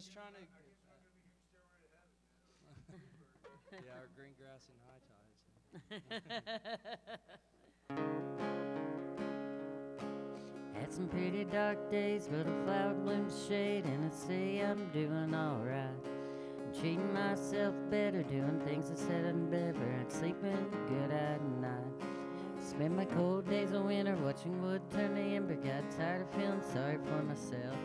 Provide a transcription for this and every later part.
just trying to. yeah, our green grass and high tides. Had some pretty dark days, but a flower blooms shade, and I say I'm doing alright. Treating myself better, doing things I said I'd never, and sleeping good at night. Spent my cold days of winter watching wood turn to ember, got tired of feeling sorry for myself.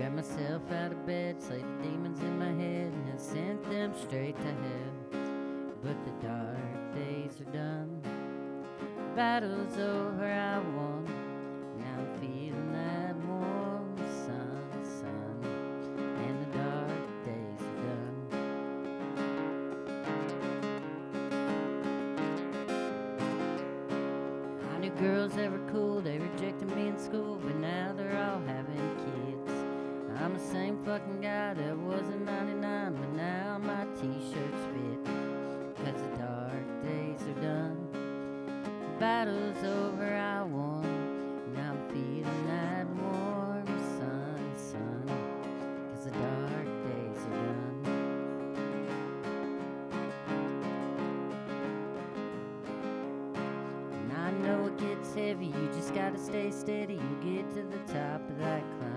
Grabbed myself out of bed, slated demons in my head, and I sent them straight to hell. But the dark days are done, battle's over, I won. heavy. You just gotta stay steady. You get to the top of that climb.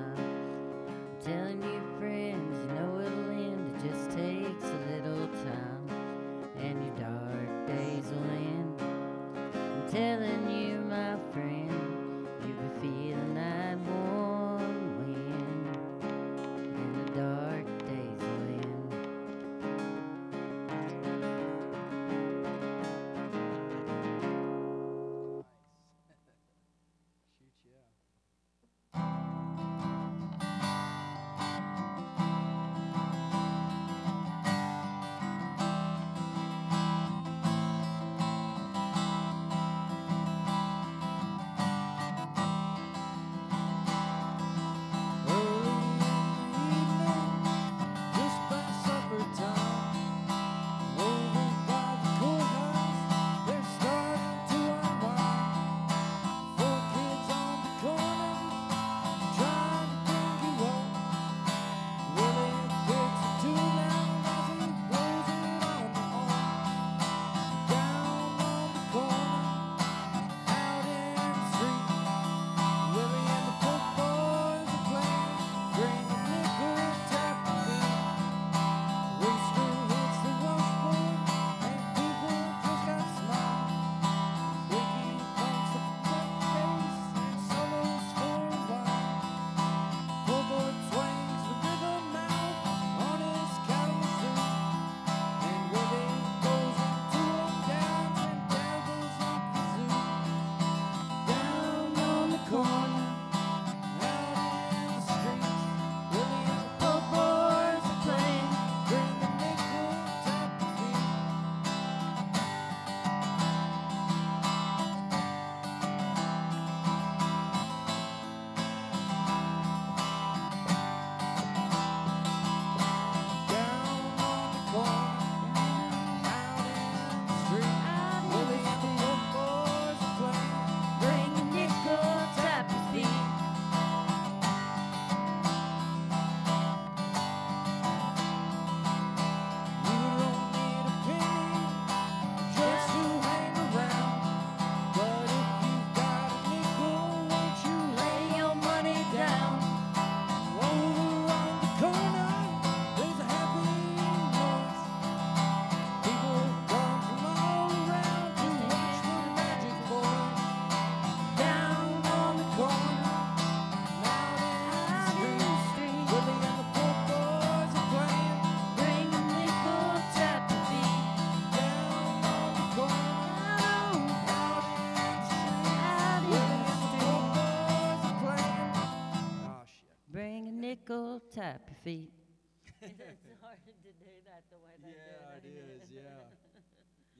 feet. it's hard to do that the way they yeah, do it. Yeah, it is. Yeah,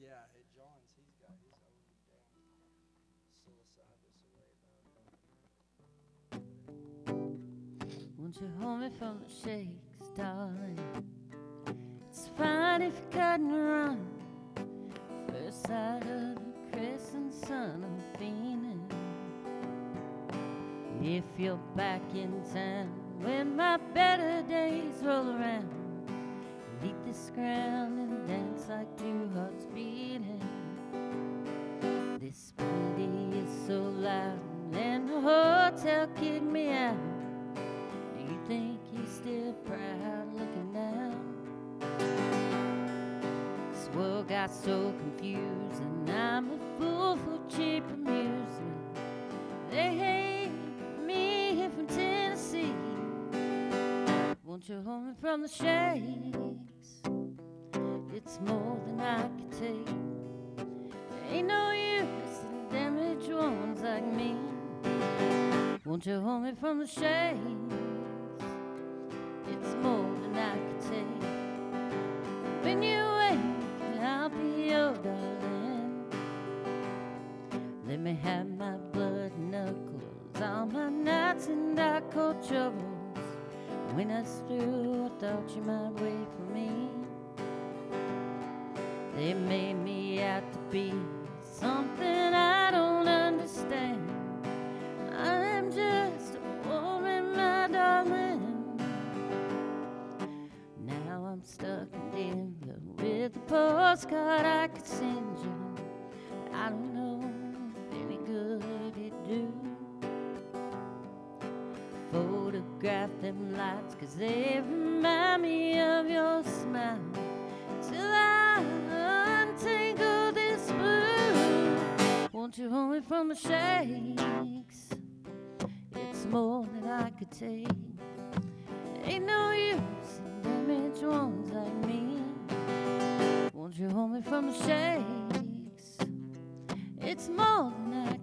yeah. John's, he's got his own psilocybus away about. Won't you hold me from the shakes, darling? It's fine if you cut and run. First sight of the crescent sun, I'm fiending. If you're back in town when my better days roll around. Leap this ground and dance like two hearts beating. This melody is so loud, and the hotel kicked me out. Do you think he's still proud looking down? This world got so confused, and I'm a fool for cheap amusement. They hate Won't you hold me from the shakes? It's more than I can take. Ain't no use in damaged ones like me. Won't you hold me from the shakes? It's more than I can take. When you wake, I'll be your darling. Let me have my blood knuckles, all my nights and dark cold troubles. When I through, I thought you might wait for me. They made me out to be something I don't understand. I'm just a woman, my darling. Now I'm stuck in Denver with a postcard I could send you. I don't know if any good it do. Photograph them lights, cause they remind me of your smile. Till I untangle this blue. Won't you hold me from the shakes? It's more than I could take. Ain't no use in damaged ones like me. Won't you hold me from the shakes? It's more than I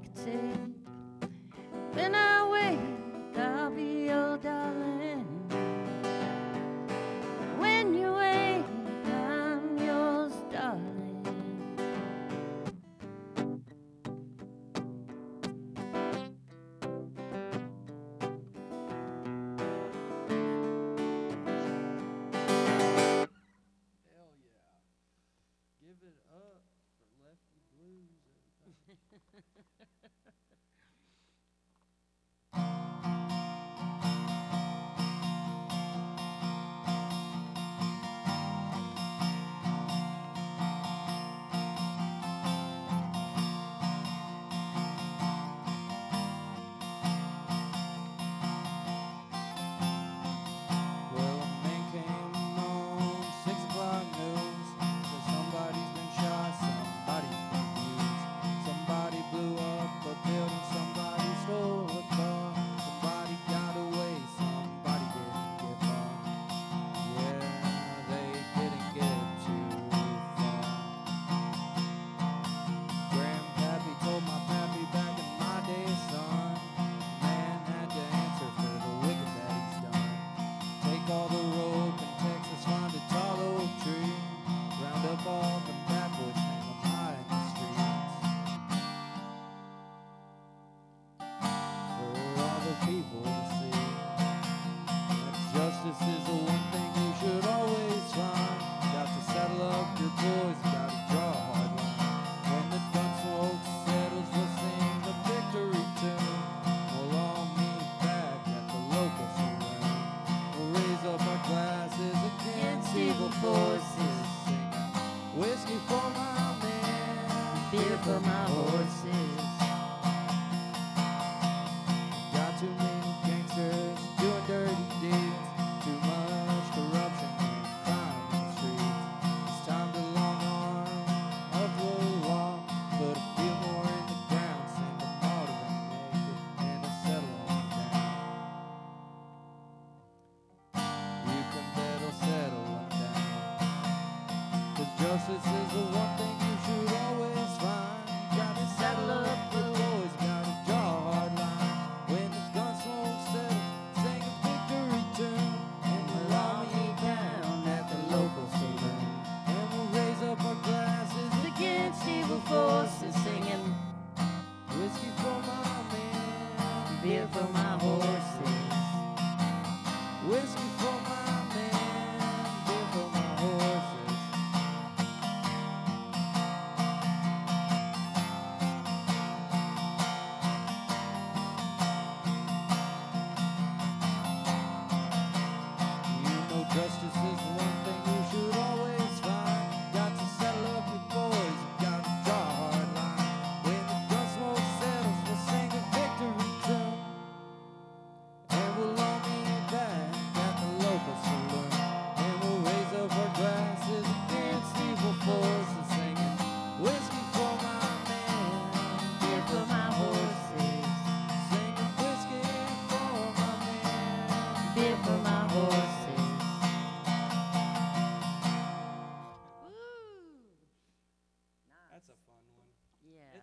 all the rope justice is the one thing you should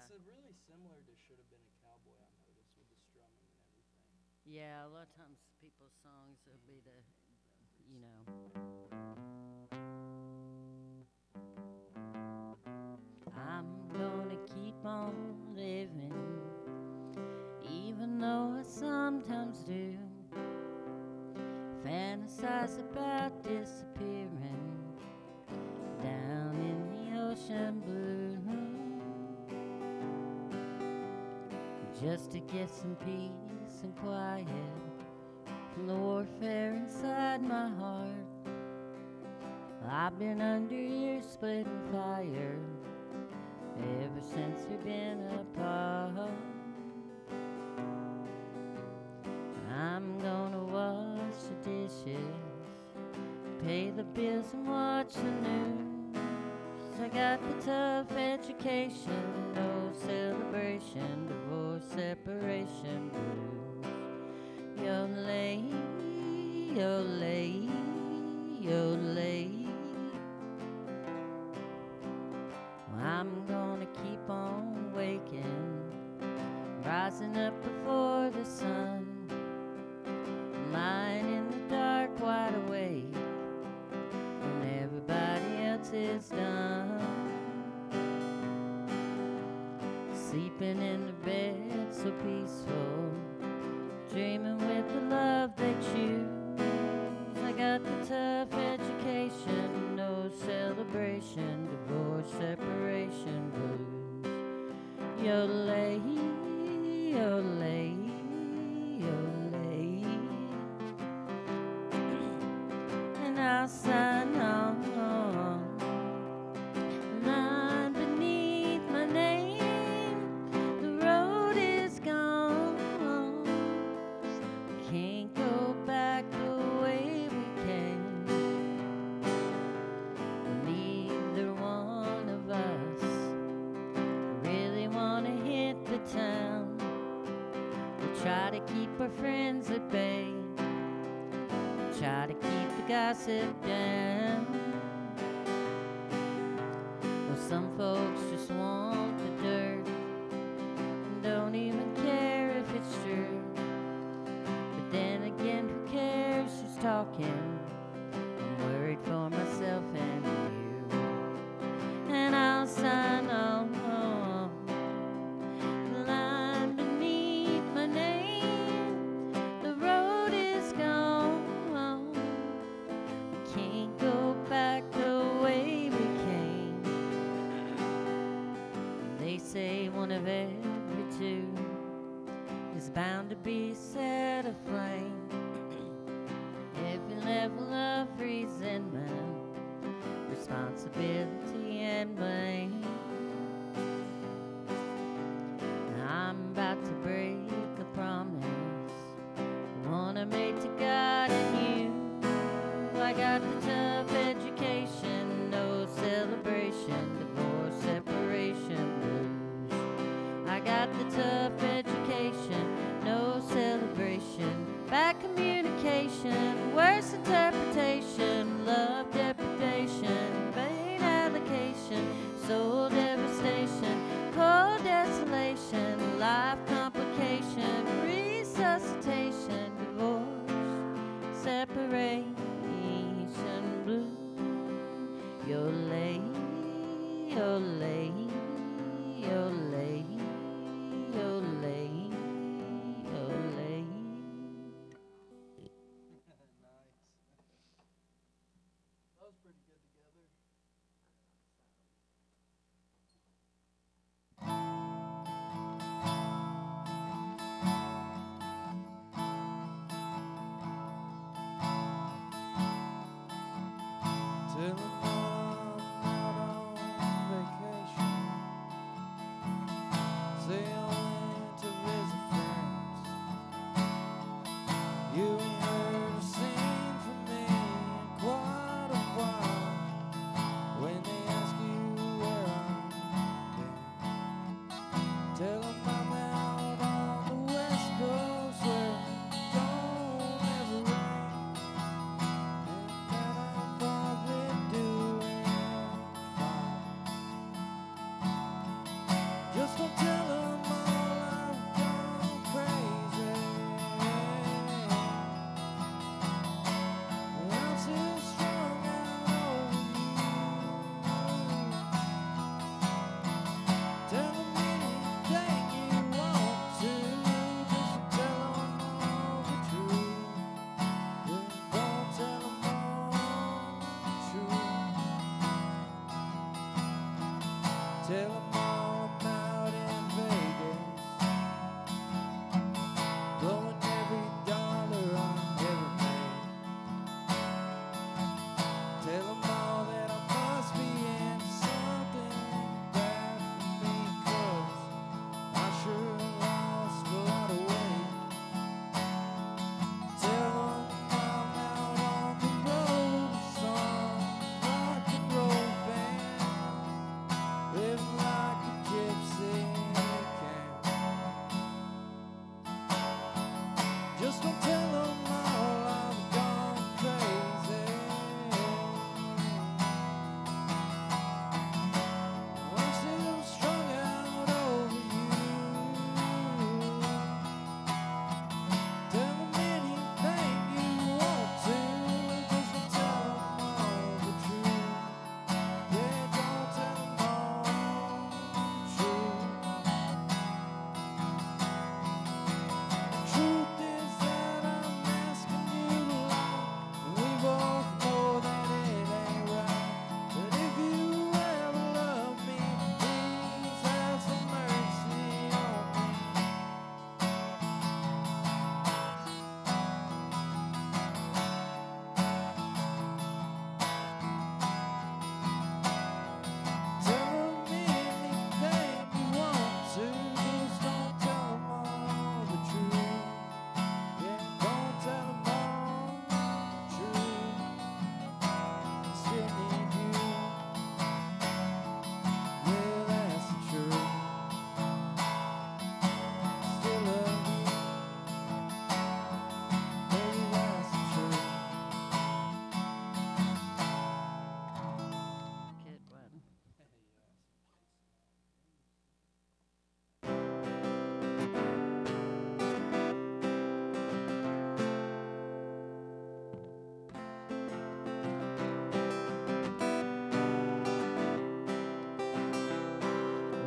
It's really similar to Should Have Been a Cowboy, I noticed, with the strumming and everything. Yeah, a lot of times people's songs will be the, you know. I'm gonna keep on living, even though I sometimes do fantasize about disappearing down in the ocean blue. Just to get some peace and quiet from the warfare inside my heart. I've been under your splitting fire ever since we've been apart. I'm gonna wash the dishes, pay the bills, and watch the news. I got the tough education, celebration, divorce, separation blues. Yodelay, yodelay, yodelay. I'm gonna keep on waking, rising up before the sun, Sleeping in the bed so peaceful, dreaming with the love they choose. I got the tough education, no celebration, divorce, separation blues. Yodelay, yodelay, try to keep our friends at bay. Try to keep the gossip down. Well, some folks just want the dirt and don't even care if it's true. But then again, who cares who's talking?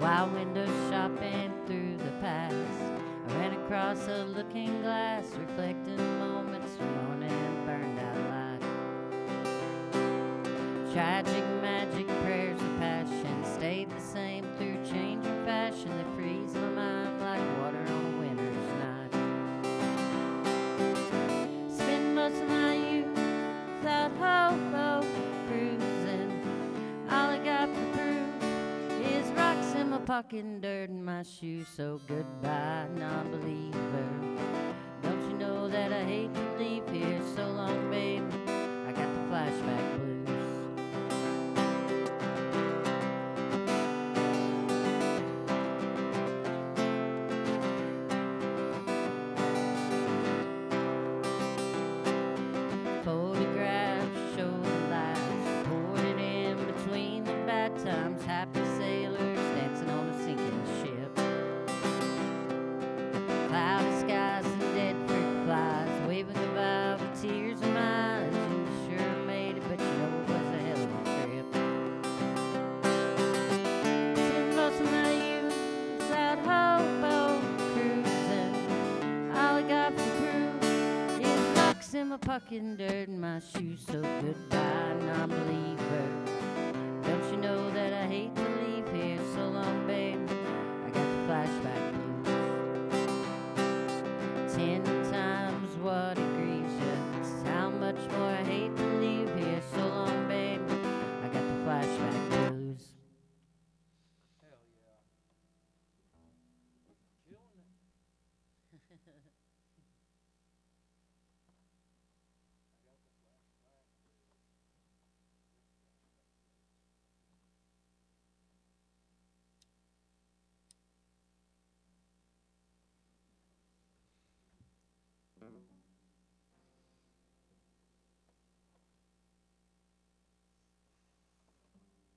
While window shopping through the past. I ran across a looking glass reflecting moments from fucking dirt in my shoes, so goodbye, non believer. Don't you know that I hate to leave here so long, babe? I got the flashback. fucking dirt. in My shoes so good.